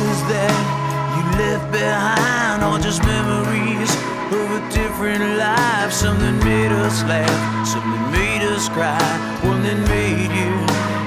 your that you left behind are just memories of a different life. Something made us laugh, something made us cry, one that made you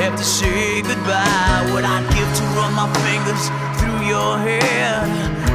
have to say goodbye. What I'd give to run my fingers through your hair,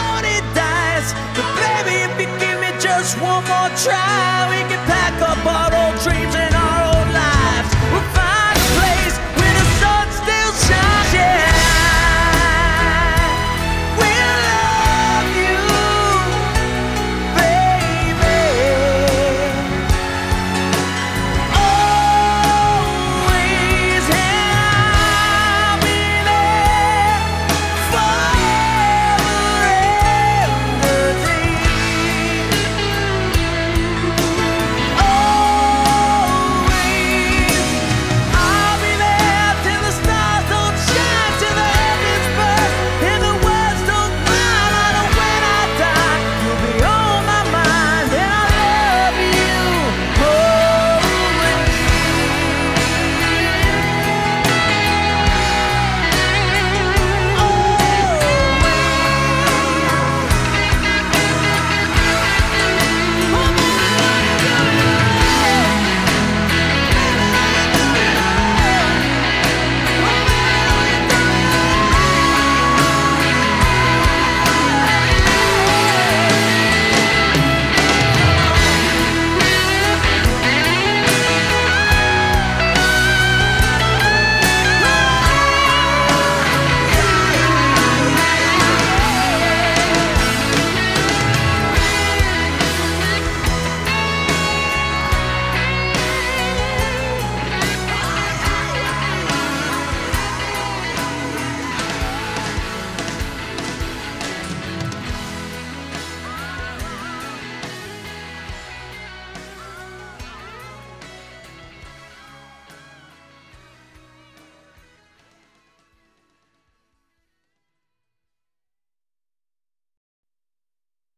wanted dies. But baby, if you give me just one more try.